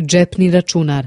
džepni računar.